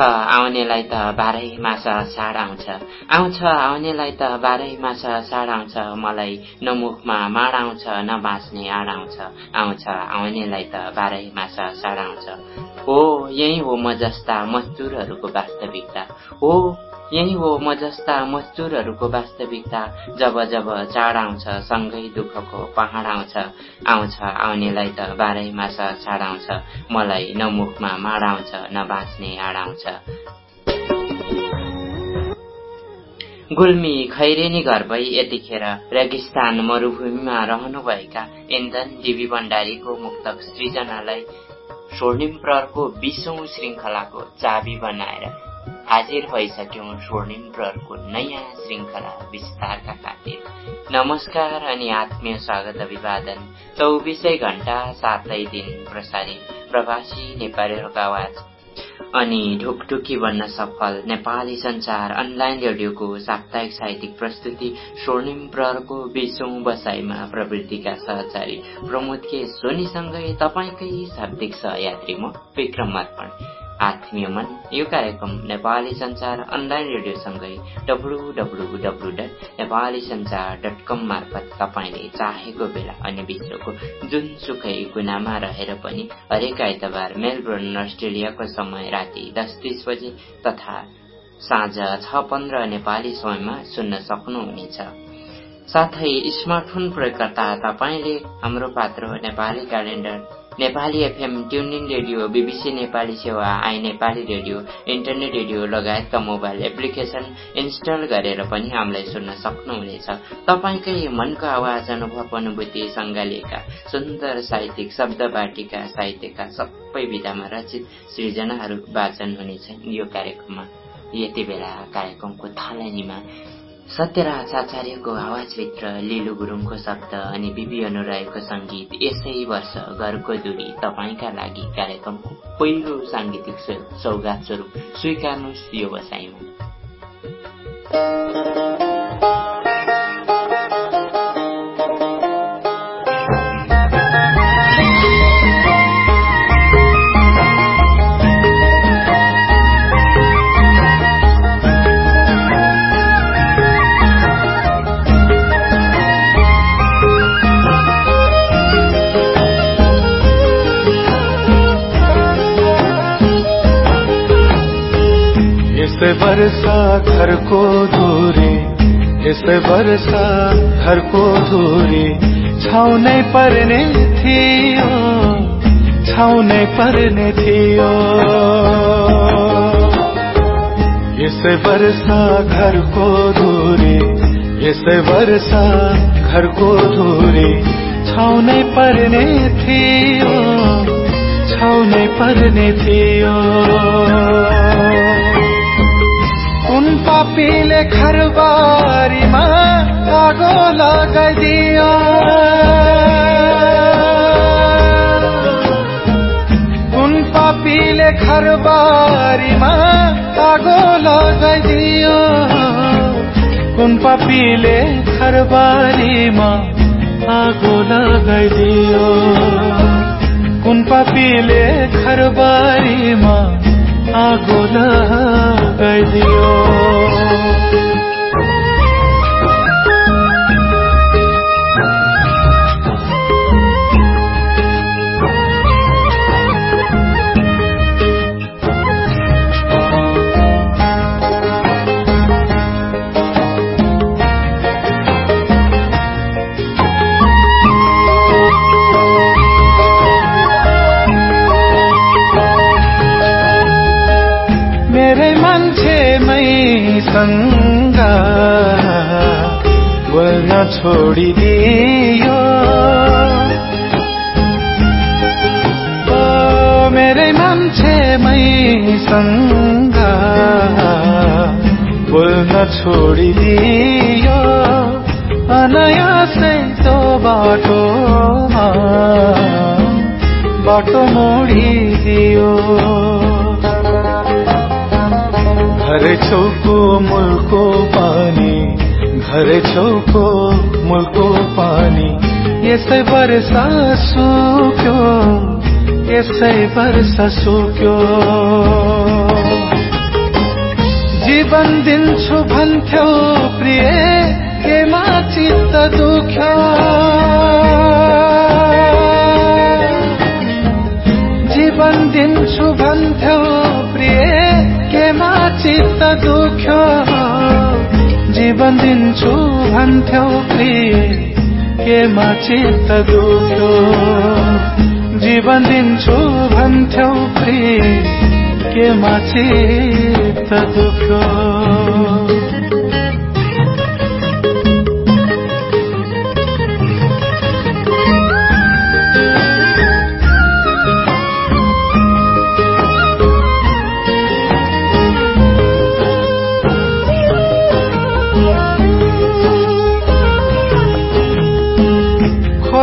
आउनेलाई त बाह्रै मास छाड आउँछ। आउँछ आउनेलाई त बाह्रै मास छाड आउँछ। मलाई नमुखमा माड आउँछ न बाँच्ने आड आउँछ। आउँछ आउनेलाई त बाह्रै मास छाड आउँछ। हो यही हो म जस्ता मजदुरहरूको वास्तविकता। हो यही हो म जस्ता मजदुरहरूको वास्तविकता। जब जब चाड आउँछ सँगै दुःखको पहाड आउँछ आउँछ आउनेलाई त बाह्रै मास छाड आउँछ। मलाई न मुखमा माड आउँछ न बाँच्ने आड आउँछ। गुल्मी खैरेनी घर भई यतिखेर रेगिस्तान मरूभूमिमा रहनुभएका इन्धन डिबी भण्डारीको मुक्तक सृजनालाई स्वर्णिम प्रहरको बिसौँ श्रृङ्खलाको चाबी बनाएर हाजिर भइसक्यौँ स्वर्णिम प्रहरको नयाँ श्रृङ्खला विस्तारका खातिर नमस्कार अनि आत्मीय स्वागत अभिवादन। चौबिसै घण्टा सातै दिन प्रसारित प्रवासी नेपालीहरूको आवाज अनि ढुकढुकी बन्न सफल नेपाली संचार अनलाइन रेडियोको साप्ताहिक साहित्यिक प्रस्तुति स्वर्णिम प्रहरको बिसौँ बसाइमा प्रवृत्तिका सहचारी प्रमोद के सोनीसँगै तपाईँकै शाब्दिक सहयात्री म विक्रम अर्पण आत्मीय मन यो कार्यक्रम Nepali Sanchar online रेडियोसँगै W dot Nepali Sanchar dot com मार्फत तपाईँले चाहेको बेला अनि विश्वको जुनसुकै कुनामा रहेर पनि हरेक आइतबार मेलबोर्न अस्ट्रेलियाको समय राति दस तिस बजे तथा साँझ छ पन्ध्र नेपाली समयमा सुन्न सक्नुहुनेछ। साथै स्मार्टफोन प्रयोगकर्ता तपाईँले Hamro Patro Nepali calendar. Nepali FM tuning radio BBC Nepali Sewa I Nepali radio internet radio लगायतका मोबाइल एप्लिकेसन इन्स्टल गरेर पनि हामीलाई सुन्न सक्नुहुनेछ। तपाईँकै मनको आवाज अनुभव अनुभूति सङ्गालिएका सुन्दर साहित्यिक शब्द बाटिका साहित्यका सबै विधामा रचित सृजनाहरू वाचन हुनेछन्। यो कार्यक्रममा यति बेला कार्यक्रमको थालनीमा सत्यराज आचार्यको आवाजभित्र लिलु गुरुङको शब्द अनि बिबी अनुरायको सङ्गीत यसै वर्ष घरको दूरी तपाईँका लागि कार्यक्रमको पहिलो साङ्गीतिक सौगात स्वरूप स्वीकार्नुहोस् यो बसाइमा। यसै वर्षा घरको धुरी यसै वर्षा घरको धुरी छाउनै पर्ने थियो छाउनै पर्ने थियो। यसै वर्षा घरको धुरी यसै वर्षा घरको धुरी छाउनै पर्ने थियो छाउनै पर्ने थियो। पापीले खरबारीमा आगो लगाइदियो। कुन पापीले खरबारीमा आगो लगाइदियो। कुन पापीले खरबारीमा आगो लगाइदियो। कुन पापीले खरबारीमा आगो लगाइदियो सँग छोडिदियो। मेरै मान्छे मैसँग बोल्न छोडिदियो। अनायासै तो बाटोमा बाटो मोडिदियो। घर छेउको मुलको पानी घर छेउको यसै वर्षा सुक्यो यसै वर्षा सुक्यो जीवन दिन्छु भन्थ्यौ प्रिय केमा चित्त दुख्यो? जीवन दिन्छु भन्थ्यौ प्रिय केमा चित्त दुख्यो? जीवन दिन्छु भन्थ्यौ प्रिय। केमा चित्त दुख्यो? जीवन दिन्छु भन्थ्यौ प्रिय केमा चित्त दुख्यो?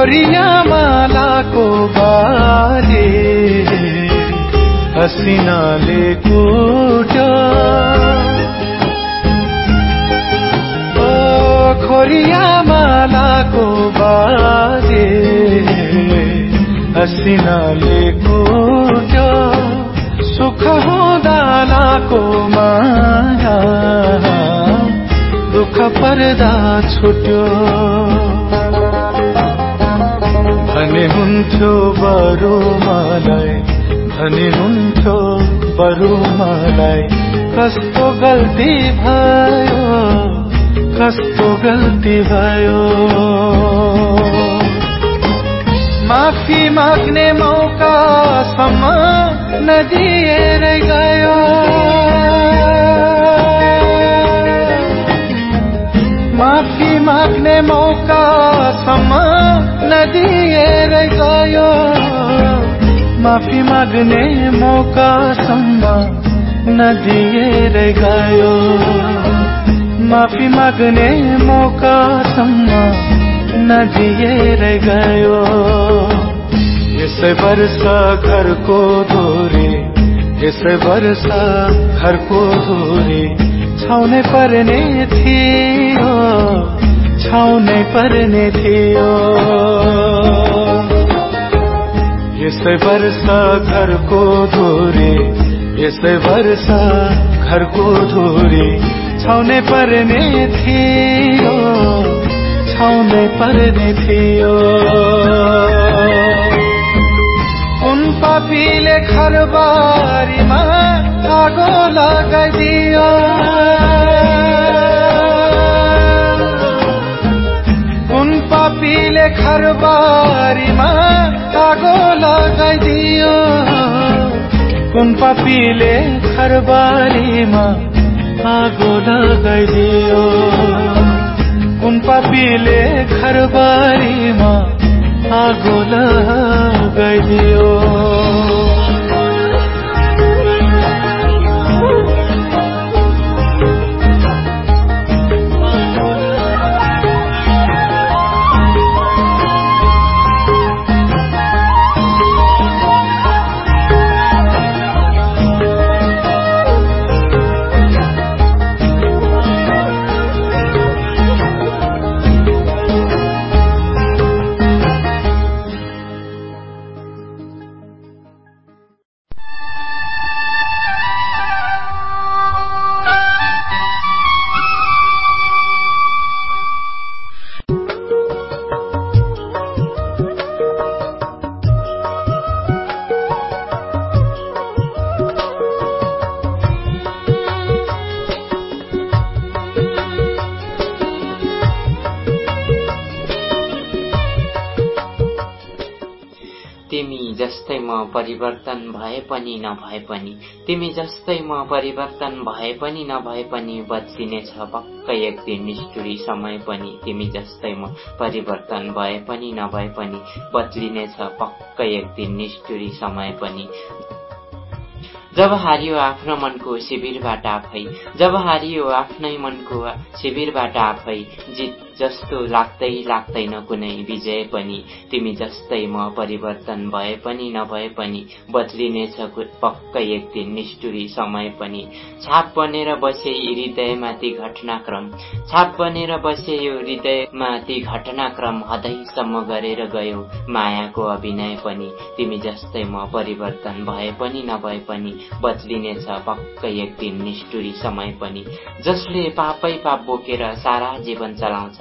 खोरिया मालाको बाले हसिनाले कुट्यो खोरिया मालाको बाले हसिनाले कुट्यो सुख हुँदालाको माया दुःख पर्दा छुट्यो। हुन्थ्यो बरु मलाई हुन्थ्यो बरु मलाई। कस्तो गल्ती भयो कस्तो गल्ती भयो। माफी माग्ने मौकासम्म नदिएर गयो। माफी माग्ने मौकासम्म गयो माफी माग्ने मौकासम्म नदिएर गयो। माफी माग्ने मौकासम्म नदिएर गयो। यसै वर्ष घरको धोरी यसै वर्ष घरको धोरी छाउनै पर्ने थियो छाउनै पर्ने थियो यसै वर्ष घरको धुरी यसै वर्ष घरको धुरी। छाउनै पर्ने थियो छाउनै पर्ने थियो कुन पापीले खरबारीमा आगो लगाइदियो कुन पापीले खरबारीमा आगो लगाइदियो। कुन पापीले खरबारीमा आगो लगाइदियो। कुन पापीले खरबारीमा आगो लगाइदियो। परिवर्तन भए पनि नभए पनि तिमी जस्तै म परिवर्तन भए पनि नभए पनि बदलिनेछ पक्कै एक दिन निष्ठुरी समय पनि तिमी जस्तै म परिवर्तन भए पनि नभए पनि बदलिनेछ। पक्कै एक दिन निष्ठुरी समय पनि जब हारियो आफ्नो मनको शिविरबाट आफै जब हारियो आफ्नै मनको शिविरबाट आफै जित जस्तो लाग्दै लाग्दैन कुनै विजय पनि। तिमी जस्तै म परिवर्तन भए पनि नभए पनि बदलिनेछ पक्कै एक दिन निष्ठुरी समय पनि। छाप बनेर बसे हृदयमा ती घटनाक्रम। छाप बनेर बसे यो हृदयमा ती घटनाक्रम हदैसम्म गरेर गयो मायाको अभिनय पनि। तिमी जस्तै म परिवर्तन भए पनि नभए पनि बदलिनेछ पक्कै एक दिन निष्ठुरी समय पनि। जसले पापै पाप बोकेर सारा जीवन चलाउँछ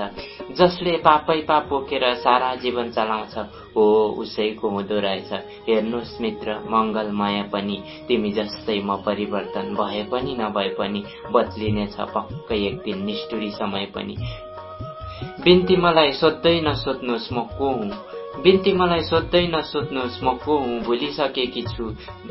जसले पापै पाप बोकेर सारा जीवन चलाउँछ हो उसैको हुँदो रहेछ। हेर्नुहोस् मित्र मङ्गलमय पनि तिमी जस्तै म परिवर्तन भए पनि नभए पनि बदलिनेछ पक्कै एक दिन निष्ठुरी समय पनि। बिन्ती मलाई सोध्दै नसोध्नुहोस् म को हुँ? बिन्ती मलाई सोध्दै नसोध्नुहोस् म को हुँ? भुलिसकेकी छु।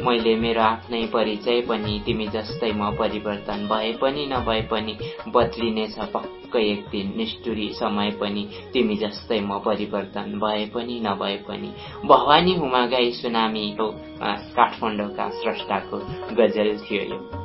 मैले मेरो आफ्नै परिचय पनि तिमी जस्तै म परिवर्तन भए पनि नभए पनि बदलिनेछ पक्कै एक दिन निष्ठुरी समय पनि तिमी जस्तै म परिवर्तन भए पनि नभए पनि। भवानी हुमा गाई सुनामी काठमाडौँका स्रष्टाको गजल थियो यो।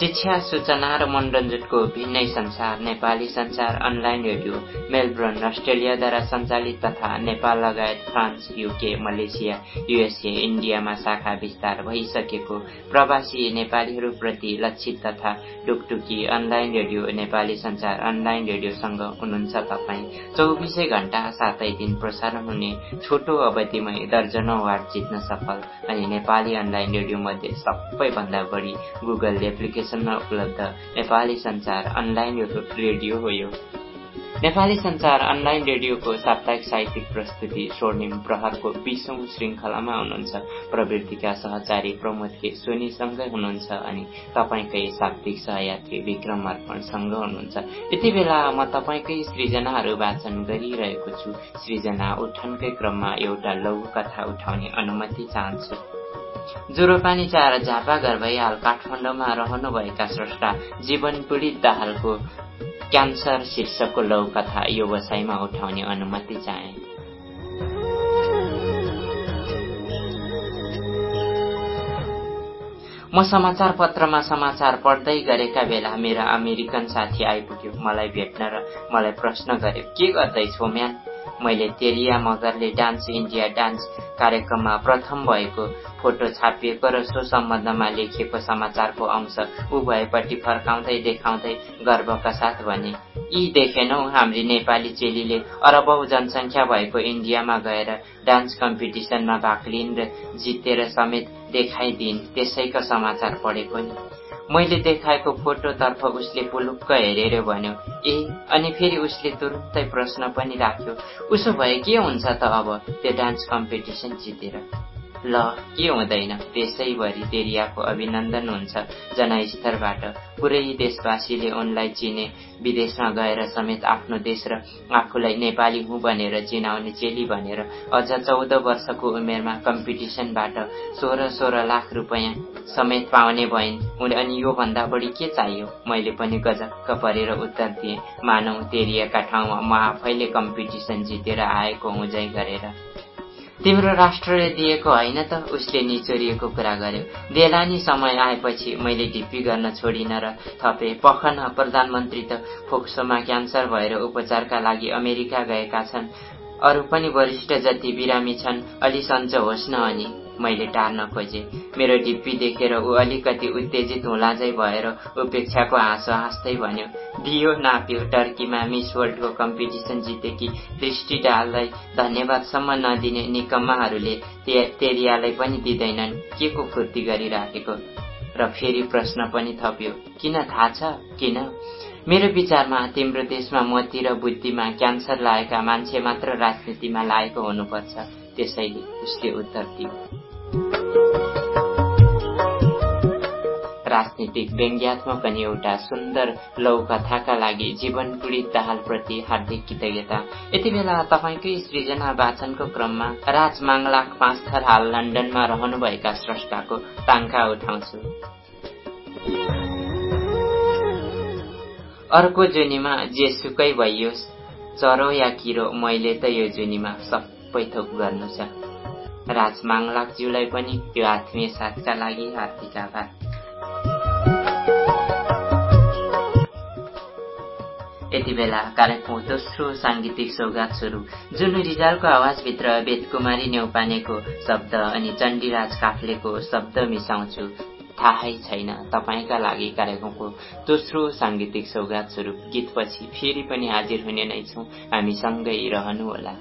शिक्षा सूचना र मनोरञ्जनको भिन्नै संसार Nepali Sansar online radio Melbourne अस्ट्रेलियाद्वारा सञ्चालित तथा नेपाल लगायत फ्रान्स युके मलेसिया युएसए इन्डियामा शाखा विस्तार भइसकेको प्रवासी नेपालीहरूप्रति लक्षित तथा टुकटुकी online radio Nepali Sansar online रेडियोसँग हुनुहुन्छ तपाईँ। चौबिसै घण्टा सातै दिन प्रसारण हुने छोटो अवधिमै दर्जनौ वार्ड जित्न सफल अनि नेपाली अनलाइन रेडियो मध्ये सबैभन्दा बढी गुगल एप्लिकेसन स्टेसनमा उपलब्ध। नेपाली संचार अनलाइन रेडियो हो यो। नेपाली संचार अनलाइन रेडियोको साप्ताहिक साहित्यिक प्रस्तुति स्वर्णिम प्रहरको बिसौं श्रृङ्खलामा हुनुहुन्छ। प्रवृत्तिका सहचारी प्रमोद के सोनीसँगै हुनुहुन्छ अनि तपाईँकै शाब्दिक सहयात्री विक्रम अर्पणसँग हुनुहुन्छ। यति बेला म तपाईँकै सृजनाहरू वाचन गरिरहेको छु। सृजना उठनकै क्रममा एउटा लघु कथा उठाउने अनुमति चाहन्छु। पानी चार झापा घर भई हाल काठमाडौँमा रहनुभएका स्रष्टा जीवन पीडित दाहालको क्यान्सर शीर्षकको लौ कथा यो बसाइमा उठाउने अनुमति चाहे। म समाचार पत्रमा समाचार पढ्दै गरेका बेला मेरा अमेरिकन साथी आइपुग्यो। मलाई भेट्न र मलाई प्रश्न गर्यो के गर्दैछौ म्यान मैले तेरिया मगरले डान्स इन्डिया डान्स कार्यक्रममा प्रथम भएको फोटो छापिएको र सो सम्बन्धमा लेखिएको समाचारको अंश ऊ भएपट्टि फर्काउँदै देखाउँदै गर्वका साथ भने यी देखेनौ हाम्री नेपाली चेलीले अरबौं जनसङ्ख्या भएको इन्डियामा गएर डान्स कम्पिटिसनमा भाग लिइन् र जितेर समेत देखाइदिन् त्यसैका समाचार पढेको नि। मैले देखाएको फोटोतर्फ उसले पुलुक्क हेरेर भन्यो ए अनि फेरि उसले तुरुन्तै प्रश्न पनि राख्यो। उसो भए के हुन्छ त अब त्यो डान्स कम्पिटिसन जितेर? ल के हुँदैन? त्यसैभरि तेरियाको अभिनन्दन हुन्छ जनस्तरबाट पुरै देशवासीले उनलाई चिने विदेशमा गएर समेत आफ्नो देश र आफूलाई नेपाली हुँ भनेर चिनाउने चेली भनेर अझ चौध वर्षको उमेरमा कम्पिटिसनबाट सोह्र सोह्र लाख रुपियाँ समेत पाउने भइन्। अनि योभन्दा बढी के चाहियो? मैले पनि गजक्क परेर उत्तर दिएँ। मानौ तेरियाका ठाउँमा म आफैले कम्पिटिसन जितेर आएको हुँजै गरेर। तिम्रो राष्ट्रले दिएको होइन त उसले निचोरिएको कुरा गर्यो। देलानी समय आएपछि मैले ढिप्पी गर्न छोडिन र थपे। पखन प्रधानमन्त्री त फोक्सोमा क्यान्सर भएर उपचारका लागि अमेरिका गएका छन्। अरू पनि वरिष्ठ जति बिरामी छन् अलि सन्चो होस् न अनि। मैले टार्न खोजेँ मेरो ढिप्पी देखेर ऊ अलिकति उत्तेजित हुलाजै भएर उपेक्षाको हाँसो हाँस्दै भन्यो दियो नाप्यो टर्कीमा मिस वर्ल्डको कम्पिटिसन जितेकी दृष्टि डाललाई धन्यवादसम्म नदिने निकम्माहरूले तेरियालाई पनि दिँदैनन्। के को फुर्ती गरिराखेको? र फेरि प्रश्न पनि थप्यो किन थाहा छ? किन? मेरो विचारमा तिम्रो देशमा मती र बुद्धिमा क्यान्सर लागेका मान्छे मात्र राजनीतिमा लागेको हुनुपर्छ त्यसैले उसले उत्तर दियो। राजनीतिक व्यङ्ग्यात्मक अनि एउटा सुन्दर लौकथाका लागि जीवन पीडित दाहालप्रति हार्दिक कृतज्ञता। यति बेला तपाईँकै सृजना वाचनको क्रममा राज माङलाख पाँच थर हाल लन्डनमा रहनुभएका स्रष्टाको ताङ्का उठाउँछु। अर्को जुनीमा जेसुकै भइयोस् चरो या किरो मैले त यो जुनीमा सबै थोक गर्नु छ। राज माङलाकज्यूलाई पनि यो आत्मीय साथका लागि हार्दिक आभार। यति बेला कार्यक्रम दोस्रो साङ्गीतिक सौगात स्वरूप जुन रिजालको आवाजभित्र वेदकुमारी नेउपानेको शब्द अनि चण्डीराज काफ्लेको शब्द मिसाउँछु। थाहै छैन तपाईँका लागि कार्यक्रमको दोस्रो साङ्गीतिक सौगात स्वरूप गीतपछि फेरि पनि हाजिर हुने नै छौँ। हामी सँगै रहनुहोला।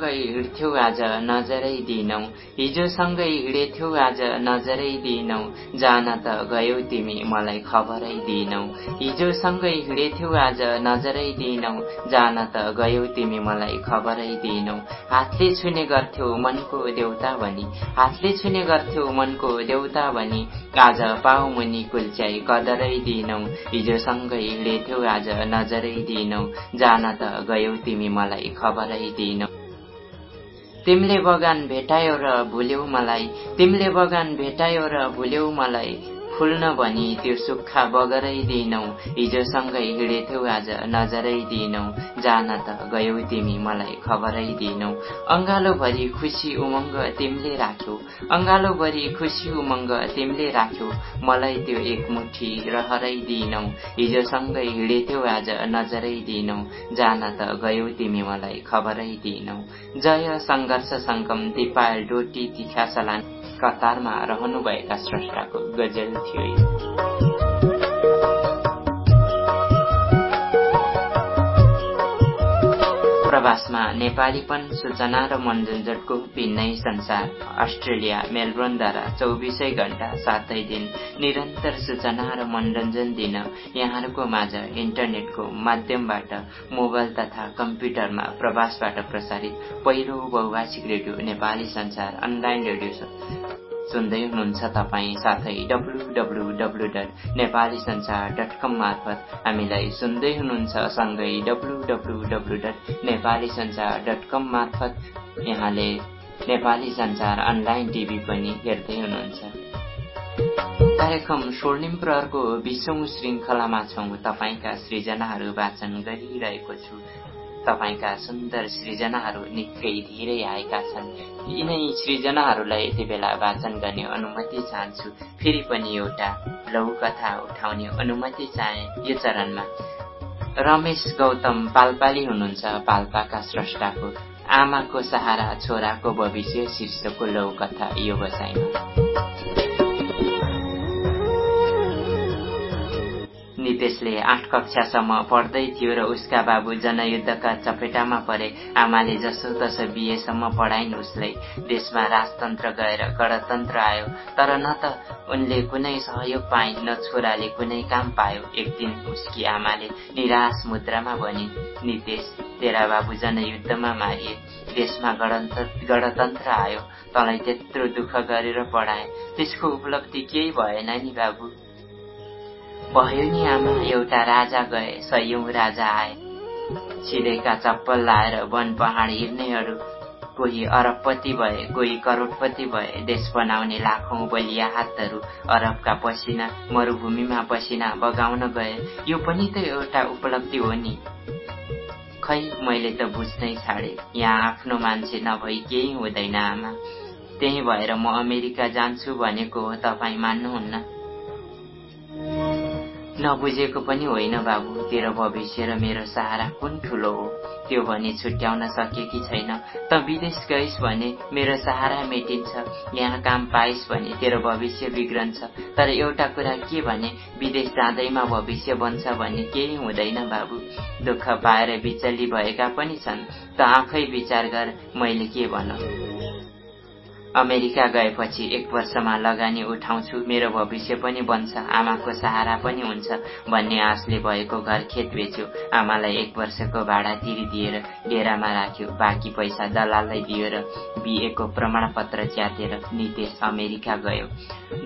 सँगै हिँड्थ्यौ आज नजरै दिनौ। सँगै हिँडेथ्यौ आज नजरै दिनौ। जान त गयौ तिमी मलाई खबरै दिनौ। सँगै हिँडेथ्यौ आज नजरै दिनौ। जान त गयौ तिमी मलाई खबरै दिनौ। हातले छुने गर्थ्यौ मनको देउता भनी। हातले छुने गर्थ्यौ मनको देउता भनी। आज पाउ मुनि कुल्च्याई कदरै दिनौ। सँगै हिँडेथ्यौ आज नजरै दिनौ। जान त गयौ तिमी मलाई खबरै दिनौ। तिमीले बगान भेटायो र भुल्यौ मलाई। तिमीले बगान भेटायो र भुल्यौ मलाई। फुल्न भनी त्यो सुक्खा बगरै दिनौ। हिजोसँगै हिँडेथ्यौ आज नजरै दिनौ। जान त गयौ तिमी मलाई खबरै दिनौ। अङ्गालोभरि खुसी उमङ्ग तिमीले राख्यौ। अङ्गालोभरि खुसी उमङ्ग तिमीले राख्यौ। मलाई त्यो एक मुठी रहरै दिनौ। हिजोसँगै हिँडेथ्यौ आज नजरै दिनौ। जान त गयौ तिमी मलाई खबरै दिनौ। जय सङ्घर्ष सङ्गम दिपाल डोटी तिखा सलान कतारमा रहनुभएका स्रष्टाको गजल थियो प्रवासमा नेपालीपन सूचना र मनोरञ्जनको भिन्नै संसार अस्ट्रेलिया मेलबोर्नद्वारा चौबिसै घण्टा सातै दिन निरन्तर सूचना र मनोरञ्जन दिन यहाँहरूको माझ इन्टरनेटको माध्यमबाट मोबाइल तथा कम्प्युटरमा प्रवासबाट प्रसारित पहिलो बहुभाषिक radio Nepali Sansar online radio सुन्दै हुनुहुन्छ तपाईँ साथै W dot Nepali Sansar dot कम मार्फत हामीलाई सुन्दै हुनुहुन्छ सँगै W dot Nepali Sansar dot कम मार्फत यहाँले नेपाली संसार अनलाइन टिभी पनि हेर्दै हुनुहुन्छ। कार्यक्रम स्वर्णिम प्रहरको विश्वौं श्रृङ्खलामा छौँ। तपाईँका सृजनाहरू वाचन गरिरहेको छु। तपाईँका सुन्दर सृजनाहरू निकै धेरै आएका छन्। यिनै सृजनाहरूलाई यति बेला वाचन गर्ने अनुमति चाहन्छु। फेरि पनि एउटा लघुकथा उठाउने अनुमति चाहे यो चरणमा। रमेश गौतम पाल्पाली हुनुहुन्छ पाल्पाका स्रष्टाको। आमाको सहारा छोराको भविष्य शीर्षकको लघुकथा यो बसाइमा। नितेशले आठ कक्षासम्म पढ्दै थियो र उसका बाबु जनयुद्धका चपेटामा परे आमाले जसो तसो बिएसम्म पढाइन् उसलाई। देशमा राजतन्त्र गएर गणतन्त्र आयो तर न त उनले कुनै सहयोग पाइन् न छोराले कुनै काम पायो। एक दिन उसकी आमाले निराश मुद्रामा भनिन् नितेश तेरा बाबु जनयुद्धमा मारिए। देशमा गणतन्त्र आयो। तँलाई त्यत्रो दुःख गरेर पढाए। त्यसको उपलब्धि केही भएन नि बाबु। नि आमा एउटा राजा गए सयौं राजा आए। छिरेका चप्पल लाएर वन पहाड हिँड्नेहरू कोही अरबपति भए कोही करोडपति भए देश बनाउने लाखौं बलिया हातहरू अरबका पसिना मरूभूमिमा पसिना बगाउन गए। यो पनि त एउटा उपलब्धि हो नि। खै मैले त बुझ्नै छाडे यहाँ आफ्नो मान्छे नभई केही हुँदैन आमा। त्यही भएर म अमेरिका जान्छु भनेको हो तपाईँ मान्नुहुन्न। नबुझेको पनि होइन बाबु। तेरो भविष्य र मेरो सहारा कुन ठुलो हो? त्यो भने छुट्याउन सकेकी छैन? त विदेश गइस् भने मेरो सहारा मेटिन्छ। यहाँ काम पाइस् भने तेरो भविष्य बिग्रन्छ। तर एउटा कुरा के भने विदेश जाँदैमा भविष्य बन्छ भन्ने केही हुँदैन बाबु। दुःख पाएर बिचल्ली भएका पनि छन्। त आफै विचार गर मैले के भनौँ? अमेरिका गएपछि एक वर्षमा लगानी उठाउँछु मेरो भविष्य पनि बन्छ आमाको सहारा पनि हुन्छ भन्ने आशले भएको घर खेत बेच्यो। आमालाई एक वर्षको भाडा तिरिदिएर डेरामा राख्यो। बाँकी पैसा दलाललाई दियो र बिएको प्रमाणपत्र च्यातेर नितेश अमेरिका गयो।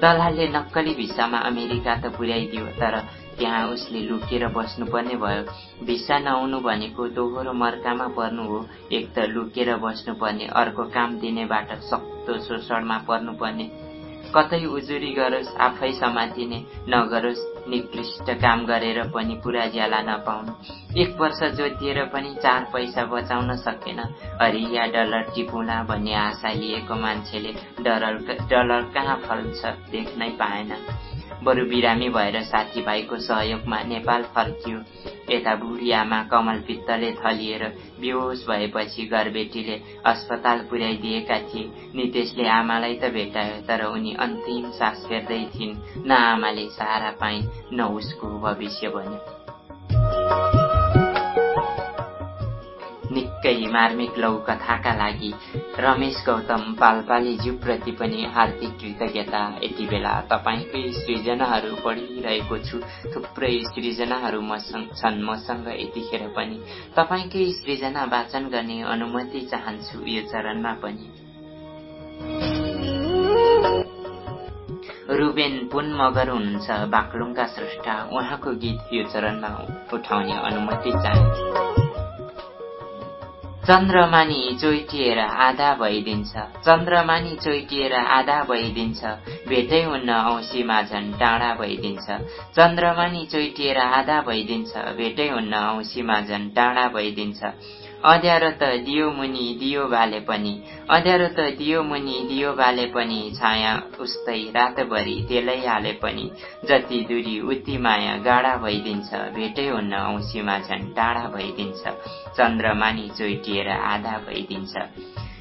दलालले नक्कली भिसामा अमेरिका त पुर्याइदियो तर त्यहाँ उसले लुकेर बस्नुपर्ने भयो। भिसा नआउनु भनेको दोहोरो मर्कामा पर्नु हो। एक त लुकेर बस्नुपर्ने अर्को काम दिनेबाट सक्दो शोषणमा पर्नुपर्ने। कतै उजुरी गरोस् आफै समातिने नगरोस् निकृष्ट काम गरेर पनि पुरा ज्याला नपाउनु। एक वर्ष जोतिएर पनि चार पैसा बचाउन सकेन। या डलर टिपुला भन्ने आशा लिएको मान्छेले डलर डलर कहाँ फल्छ देख्नै पाएन। बरु बिरामी भएर साथीभाइको सहयोगमा नेपाल फर्कियो। यता बुढी आमा कमल पित्तले थलिएर बेहोस भएपछि घरबेटीले अस्पताल पुर्याइदिएका थिए। नितेशले आमालाई त भेटायो तर उनी अन्तिम सास फेर्दै थिइन्। न आमाले सहारा पाइन् न उसको भविष्य बन्यो। निकै मार्मिक लौ कथाका लागि रमेश गौतम पालपालीज्यूप्रति पनि हार्दिक कृतज्ञता। यति बेला तपाईँकै सृजनाहरू पढिरहेको छु। थुप्रै सृजनाहरू मसँग छन्। मसँग यतिखेर पनि तपाईँकै सृजना वाचन गर्ने अनुमति चाहन्छु यो चरणमा पनि। रुबेन पुन मगर हुनुहुन्छ बाक्लुङका स्रष्टा। उहाँको गीत यो चरणमा उठाउने अनुमति चाहन्छु। चन्द्रमानी चोइटिएर आधा भइदिन्छ। चन्द्रमानी चोइटिएर आधा भइदिन्छ। भेटै हुन्न औँसीमा झन् टाढा भइदिन्छ। चन्द्रमानी चोइटिएर आधा भइदिन्छ। भेटै हुन्न औँसीमा झन् टाढा भइदिन्छ। अँध्यारो त दियो मुनि दियो भाले पनि अँध्यारो त दियो मुनि दियो भाले पनि छाया उस्तै रातभरि तेलै हाले पनि जति दूरी उति माया गाडा भइदिन्छ भेटै हुन्न औँसीमा झन् टाढा भइदिन्छ चन्द्रमानी चोइटिएर आधा भइदिन्छ।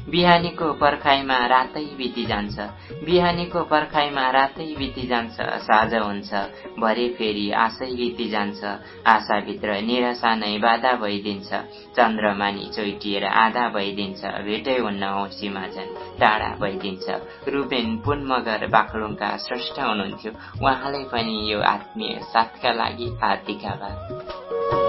बिहानीको पर्खाइमा रातै बिति जान्छ। बिहानीको पर्खाइमा रातै बिति जान्छ साझ हुन्छ भरे फेरि आशै बिति जान्छ आशाभित्र निराशा नै बाधा भइदिन्छ चन्द्रमानी चोइटिएर आधा भइदिन्छ भेटै हुन्न औँसीमा झन् टाढा भइदिन्छ। रुबेन पुन मगर बाक्लुङका श्रेष्ठ हुनुहुन्थ्यो। उहाँलाई पनि यो आत्मीय साथका लागि हार्दिक आभार।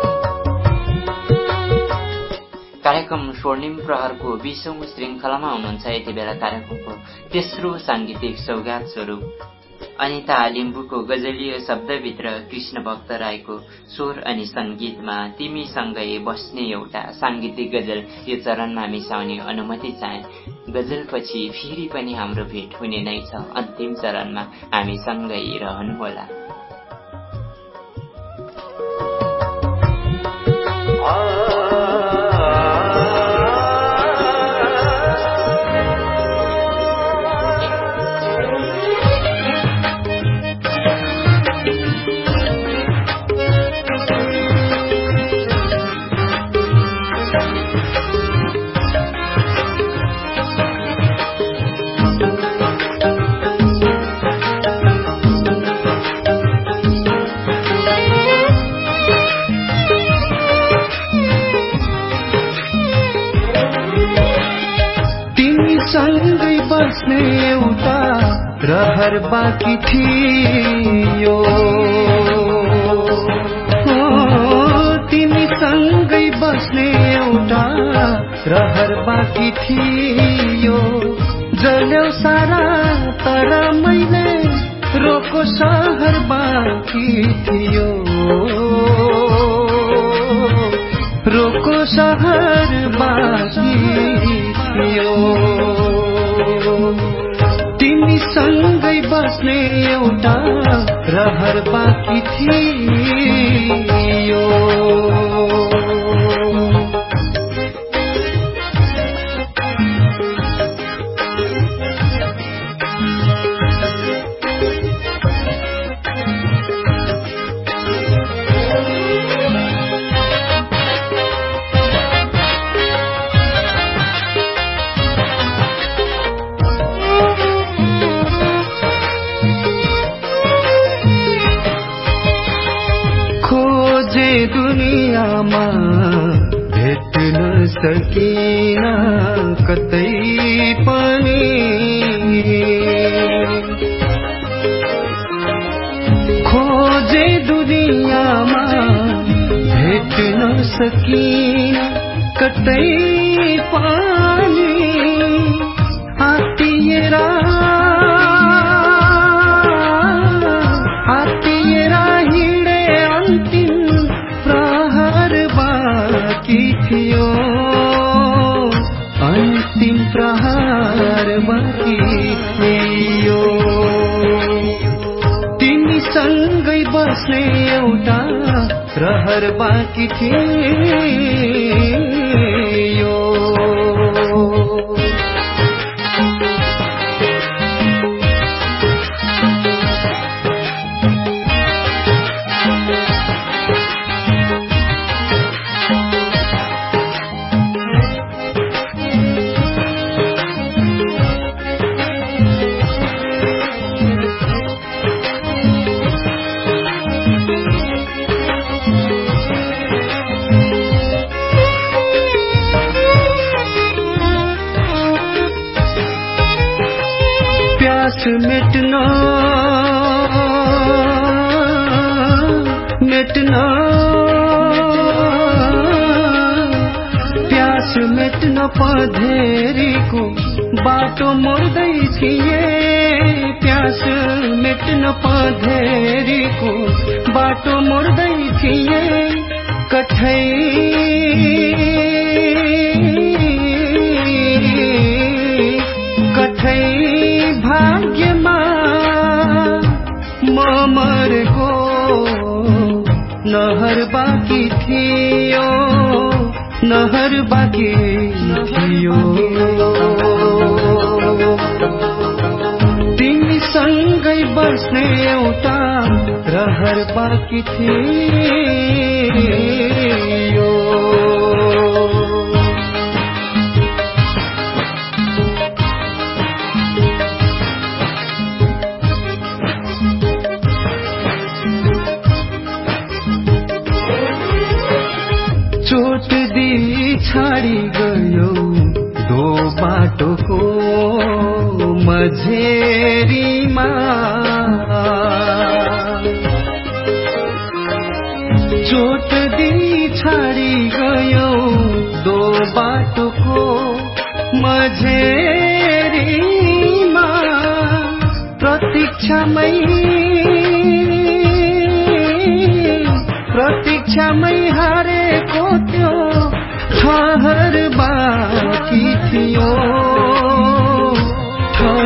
कार्यक्रम स्वर्णिम प्रहरको बिसौँ श्रृङ्खलामा हुनुहुन्छ यति बेला कार्यक्रमको तेस्रो साङ्गीतिक सौगात स्वरूप। अनिता लिम्बुको गजलीय शब्दभित्र कृष्ण भक्त राईको स्वर अनि सङ्गीतमा तिमीसँगै बस्ने एउटा साङ्गीतिक गजल यो चरणमा मिसाउने अनुमति चाहे। गजलपछि फेरि पनि हाम्रो भेट हुने नै छ। अन्तिम चरणमा हामी सँगै रहनुहोला रहर बाँकी थियो। तिमीसँगै बस्ने एउटा रहर बाँकी थियो। जल्यौ सारा तर मैले रोको सहर बाँकी थियो। रोको सहर सँगै बस्ने एउटा रहर बाँकी थियो छाडी गयो दो बाटोको मझेरीमा। चोट दी छाडी गयो दो बाटोको मझेरीमा। प्रतीक्षामै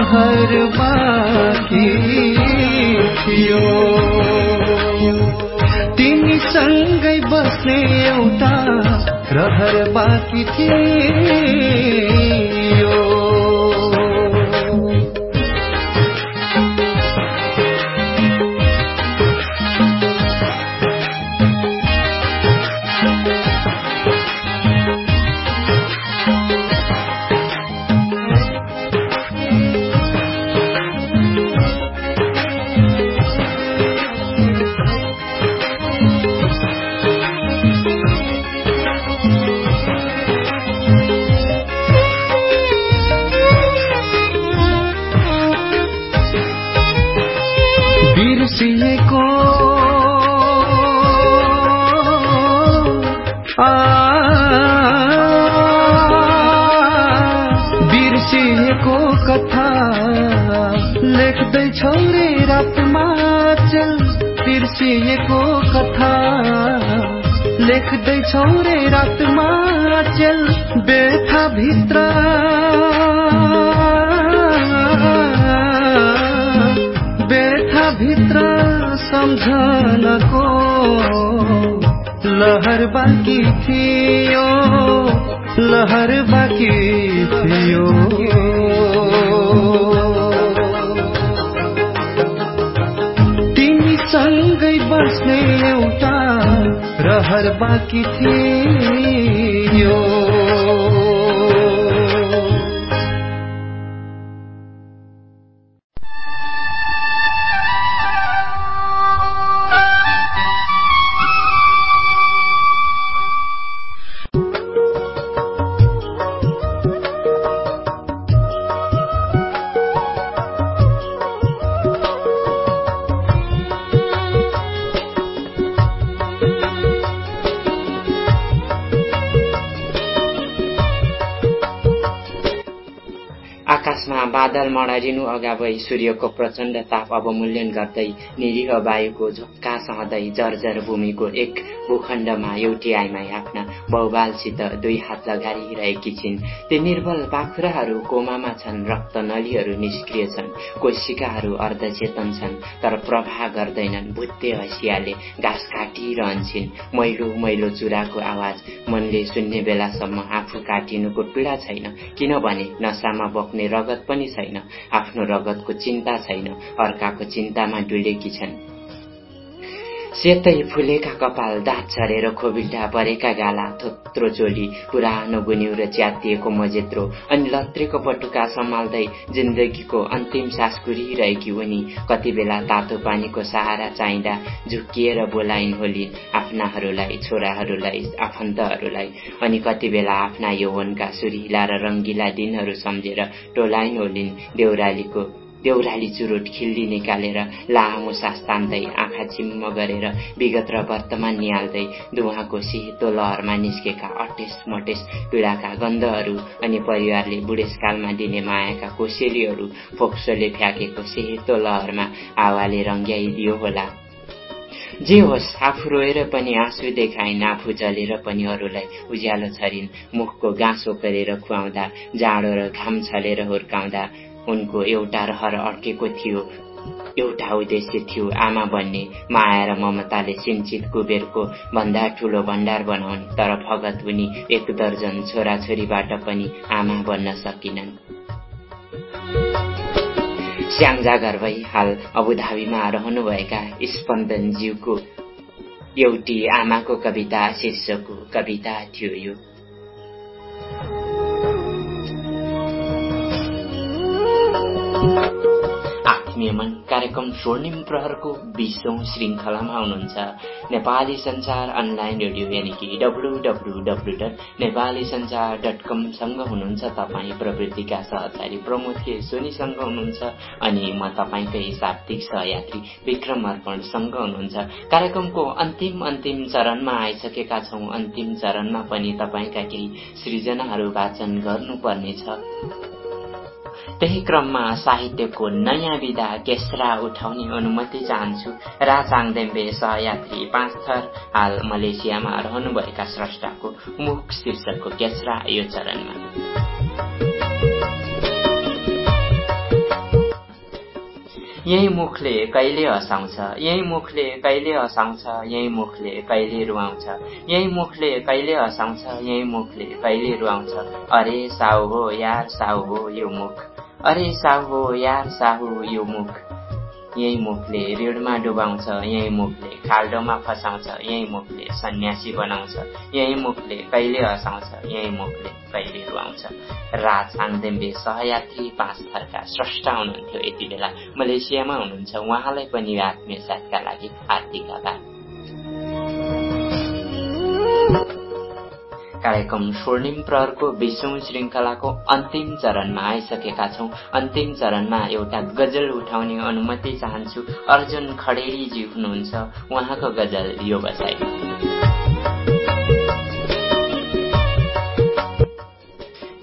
ठहर बाँकी थियो तिमीसँगै बस्ने एउटा रहर बाँकी थियो। लेख्दैछौ रे रातमा चल बिर्सिएको कथा। लेख्दैछौ रे रातमा चल बेथा भित्र बेथा भित्र सम्झनको लहर बाँकी थियो लहर बाँकी थियो। बस्ने एउटा रहर बाँकी थियो आकाशमा बादल मडारिनु अगावै सूर्यको प्रचण्ड ताप अवमूल्यन गर्दै निरीह वायुको झोक्का सहँदै जर्जर भूमिको एक भूखण्डमा एउटी आइमाई आफ्ना बहुबालसित दुई हात लगारिरहेकी छिन्। ती निर्बल पाखुराहरू कोमामा छन् रक्त नलीहरू निष्क्रिय छन् कोशिकाहरू अर्धचेतन छन् तर प्रवाह गर्दैनन्। भुत्ते हँसियाले घाँस काटिरहन्छन्। मैलो मैलो चुराको आवाज मनले सुन्ने बेलासम्म आफू काटिनुको पीडा छैन। किनभने नसामा बग्ने रगत पनि छैन। आफ्नो रगतको चिन्ता छैन। अर्काको चिन्तामा डुलेकी छन्। सेतै फुलेका कपाल दाँत छरेर खोबिल्टा परेका गाला थोत्रो चोली पुरानो गुन्यु र च्यातिएको मजेत्रो अनि लत्रेको पटुका सम्हाल्दै जिन्दगीको अन्तिम सास कुरिरहेकी उनी कति बेला तातो पानीको सहारा चाहिँदा झुक्किएर बोलाइन् होलिन् आफ्नाहरूलाई छोराहरूलाई आफन्तहरूलाई अनि कति बेला आफ्ना यौवनका सुरिला र रङ्गिला दिनहरू सम्झेर टोलाइन् होलिन् देउरालीको देउराली चुरोट खिल्ली निकालेर लामो सास तान्दै आँखा चिम्म गरेर विगत र वर्तमान निहाल्दै दुवाको सेतो लहरमा निस्केका अटेस मटेस पीडाका गन्धहरू अनि परिवारले बुढेसकालमा दिने मायाका कोसेलीहरू फोक्सोले फ्याँकेको सेतो लहरमा हावाले रङ्ग्याइदियो होला। जे होस् आफू रोएर पनि आँसु देखाइन् आफू जलेर पनि अरूलाई उज्यालो छरिन् मुखको गाँसो गरेर खुवाउँदा जाडो र घाम छलेर हुर्काउँदा उनको एउटा रहर अड्केको थियो। एउटा उद्देश्य थियो आमा बन्ने माया र ममताले सिन्चित कुबेरको भन्दा ठुलो भण्डार बनाउने तर फगत उनी एक दर्जन छोराछोरीबाट पनि आमा बन्न सकिनन्। स्याङ्जा घर भई हाल अबुधाबीमा रहनुभएका स्पन्दनज्यूको एउटी आमाको कविता शीर्षकको कविता थियो यो। नियमन कार्यक्रम स्वर्णिम प्रहरको बिसौँ श्रृङ्खलामा हुनुहुन्छ नेपाली संचार अनलाइन रेडियो यानि कि W W W dot Nepali Sanchar dot कमसँग हुनुहुन्छ तपाईँ प्रवृत्तिका सहचारी प्रमोद के सोनीसँग हुनुहुन्छ अनि म तपाईँकै शाब्दिक सहयात्री विक्रम अर्पणसँग हुनुहुन्छ। कार्यक्रमको अन्तिम अन्तिम चरणमा आइसकेका छौँ। अन्तिम चरणमा पनि तपाईँका केही सृजनाहरू वाचन गर्नुपर्नेछ। त्यही क्रममा साहित्यको नयाँ विधा केस्रा उठाउने अनुमति चाहन्छु। राचाङदेम्बे सहयात्री पाँच थर हाल मलेसियामा रहनुभएका स्रष्टाको मुख शीर्षकको केस्रा यो चरणमा। यही मुखले कहिले हँसाउँछ यही मुखले कहिले हँसाउँछ यही मुखले कहिले रुवाउँछ यही मुखले कहिले हँसाउँछ यही मुखले कहिले रुवाउँछ। अरे साउ हो यार साउ हो यो मुख। अरे साहु यार साहु यो मुख। यही मुखले ऋणमा डुबाउँछ यही मुखले खाल्डोमा फसाउँछ यही मुखले सन्यासी बनाउँछ यही मुखले कहिले हँसाउँछ यही मुखले कहिले रुवाउँछ। राज साङदेम्बे सहयात्री पाँच थरका स्रष्टा हुनुहुन्थ्यो यति बेला। मलेसियामा हुनुहुन्छ उहाँलाई पनि आत्मीय साथका लागि हार्दिक आभार। कार्यक्रम स्वर्णिम प्रहरको विश्वौं श्रृङ्खलाको अन्तिम चरणमा आइसकेका छौं। अन्तिम चरणमा एउटा गजल उठाउने अनुमति चाहन्छु। अर्जुन खडेरीजी हुनुहुन्छ। उहाँको गजल यो बसाइ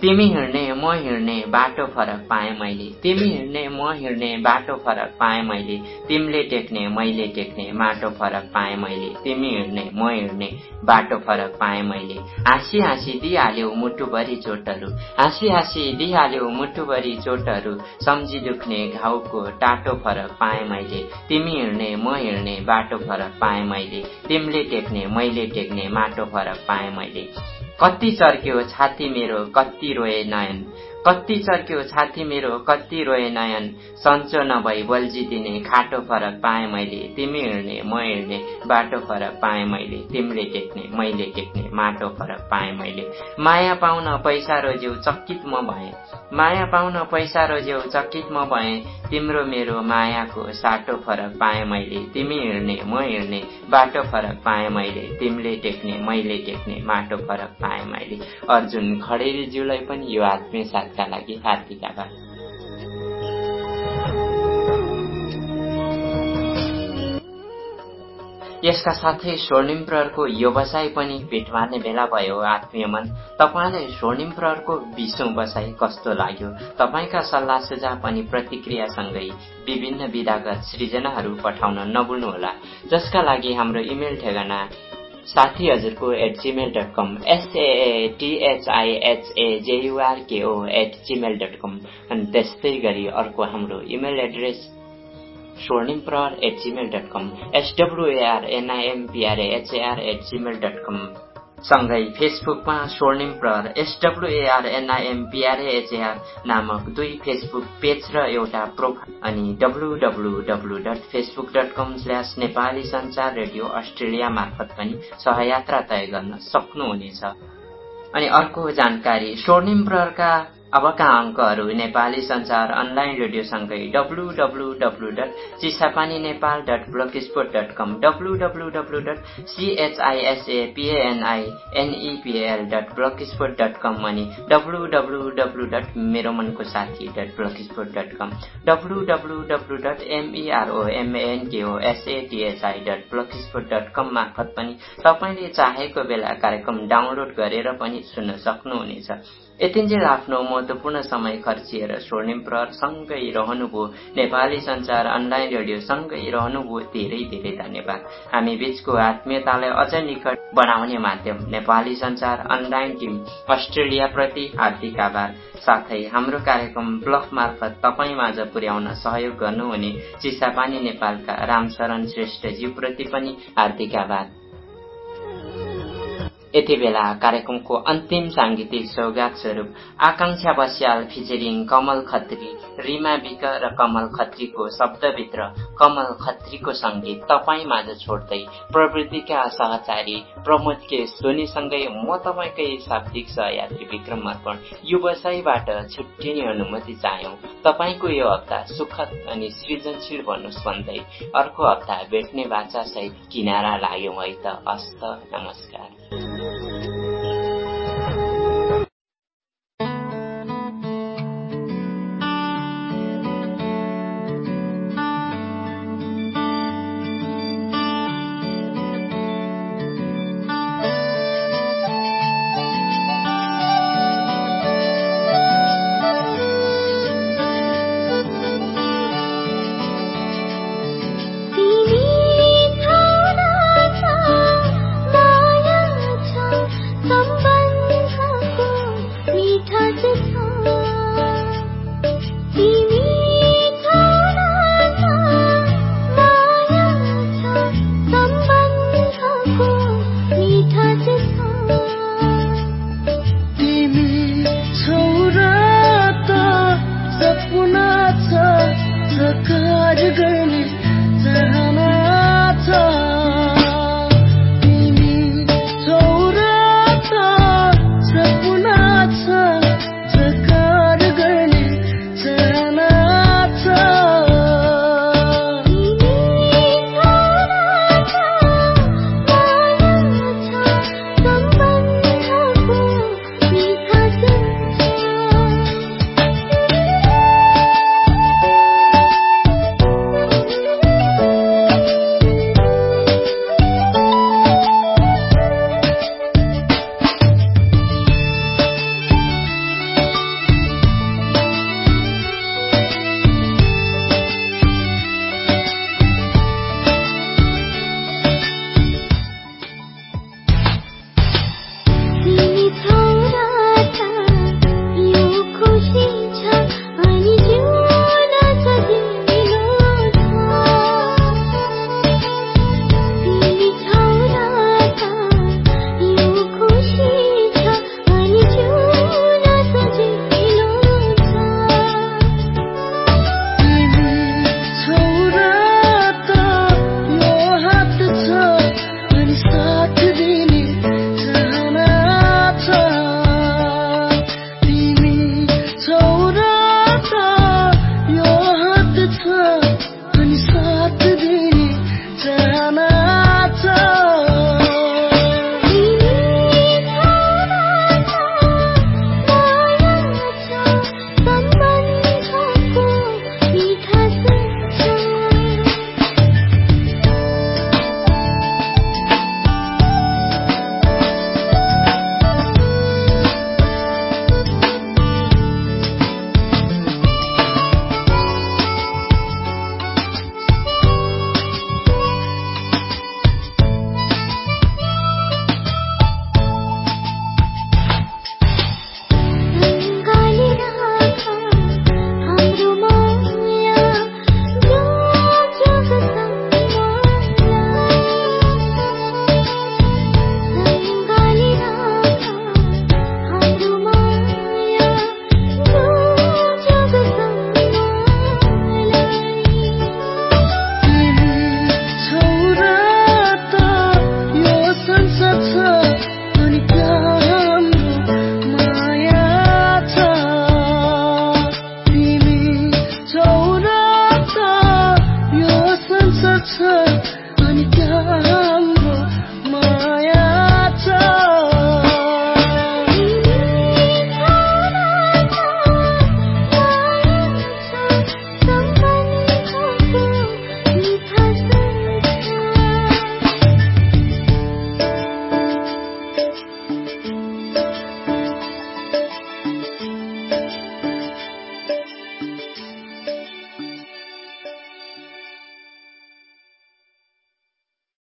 तिमी हिँड्ने म हिँड्ने बाटो फरक पाएँ मैले। तिमी हिँड्ने म हिँड्ने बाटो फरक पाएँ मैले। तिमीले टेक्ने मैले टेक्ने माटो फरक पाएँ मैले। तिमी हिँड्ने म हिँड्ने बाटो फरक पाएँ मैले। हाँसी हाँसी दिइहाल्यौ मुटुभरि चोटहरू। हाँसी हाँसी दिइहाल्यौ मुटुभरि चोटहरू। सम्झी दुख्ने घाउको टाटो फरक पाएँ मैले। तिमी हिँड्ने म हिँड्ने बाटो फरक पाएँ मैले। तिमीले टेक्ने मैले टेक्ने माटो फरक पाएँ मैले। कति चर्क्यो छाती मेरो कति रोए नयन। कति चर्क्यो छाती मेरो कति रोए नयन। सन्चो नभई बल्झिदिने खाटो फरक पाएँ मैले तिमी हिँड्ने म हिँड्ने बाटो फरक पाएँ मैले तिमीले टेक्ने मैले टेक्ने माटो फरक पाएँ मैले। माया पाउन पैसा रोज्यौ चकित म भएँ। माया पाउन पैसा रोज्यौ चकित म भएँ। तिम्रो मेरो मायाको साटो फरक पाएँ मैले तिमी हिँड्ने म हिँड्ने बाटो फरक पाएँ मैले तिमीले टेक्ने मैले टेक्ने माटो फरक पाएँ मैले। अर्जुन खडेरीज्यूलाई पनि यो आत्मीय साथ लागि हार्दिक आभार यसका साथै स्वर्णिम प्रहरको यो बसाई पनि भेट मार्ने बेला भयो आत्मीय मन। तपाईँलाई स्वर्णिम प्रहरको बिसौँ बसाई कस्तो लाग्यो? तपाईँका सल्लाह सुझाव अनि प्रतिक्रियासँगै विभिन्न विधागत सृजनाहरू पठाउन नभुल्नुहोला। जसका लागि हाम्रो इमेल ठेगाना साथी हजुरको at Gmail dot com एसएटिएचआइएचएजेयुआरकेओ at Gmail dot कम अनि त्यस्तै गरी अर्को हाम्रो इमेल एड्रेस स्वर्णिम प्रहर at Gmail dot com एसडब्लुएआर एनआइएमपिआरएचएआर at Gmail dot कम सँगै फेसबुकमा स्वर्णिम प्रहर एसडब्लुएआरएनआइएमपिआरएचएआर नामक दुई फेसबुक पेज र एउटा प्रोफाइल अनि W W W dot Facebook dot com slash Nepali Sanchar radio Australia मार्फत पनि सहयात्रा तय गर्न सक्नुहुनेछ। अनि अर्को जानकारी स्वर्णिम प्रहरका अबका अङ्कहरू नेपाली संचार अनलाइन रेडियोसँगै W W W dot Chisapani Nepal dot block sport dot कम W W W dot सिएचआइएसएपिएनआई एनइपिएल dot block sport dot कम अनि डब्लु डब्लु डब्लु डट मेरो मनको साथी डट ब्लक स्पोर्ट डट कम W W W dot MERO एमएनकेओ एसएटिएचआई dot block sport dot कम मार्फत पनि तपाईँले चाहेको बेला कार्यक्रम डाउनलोड गरेर पनि सुन्न सक्नुहुनेछ। यतिन्जेल आफ्नो महत्वपूर्ण समय खर्चिएर स्वर्णिम प्रहर सँगै रहनुभयो। नेपाली संचार अनलाइन रेडियो सँगै रहनुभयो। धेरै धेरै धन्यवाद। हामी बीचको आत्मीयतालाई अझ निकट बनाउने माध्यम नेपाली संचार अनलाइन टिम अस्ट्रेलियाप्रति हार्दिक आभार। साथै हाम्रो कार्यक्रम ब्लक मार्फत तपाईँ माझ पुर्याउन सहयोग गर्नुहुने चिसापानी नेपालका रामशरण श्रेष्ठज्यूप्रति पनि हार्दिक आभार। यति बेला कार्यक्रमको अन्तिम साङ्गीतिक सौगात स्वरूप आकांक्षा बस्याल फिचरिङ कमल खत्री रिमा विक र कमल खत्रीको शब्दभित्र कमल खत्रीको सङ्गीत तपाईँ माझ छोड्दै प्रवृत्तिका सहचारी प्रमोद के सोनीसँगै म तपाईँकै शाब्दिक सहयात्री विक्रम अर्पण यो बसाईबाट छुट्टिने अनुमति चाह्यौं। तपाईँको यो हप्ता सुखद अनि सृजनशील भन्नुहोस् भन्दै अर्को हप्ता भेट्ने बाचासहित किनारा लाग्यौं है त। हस्त नमस्कार।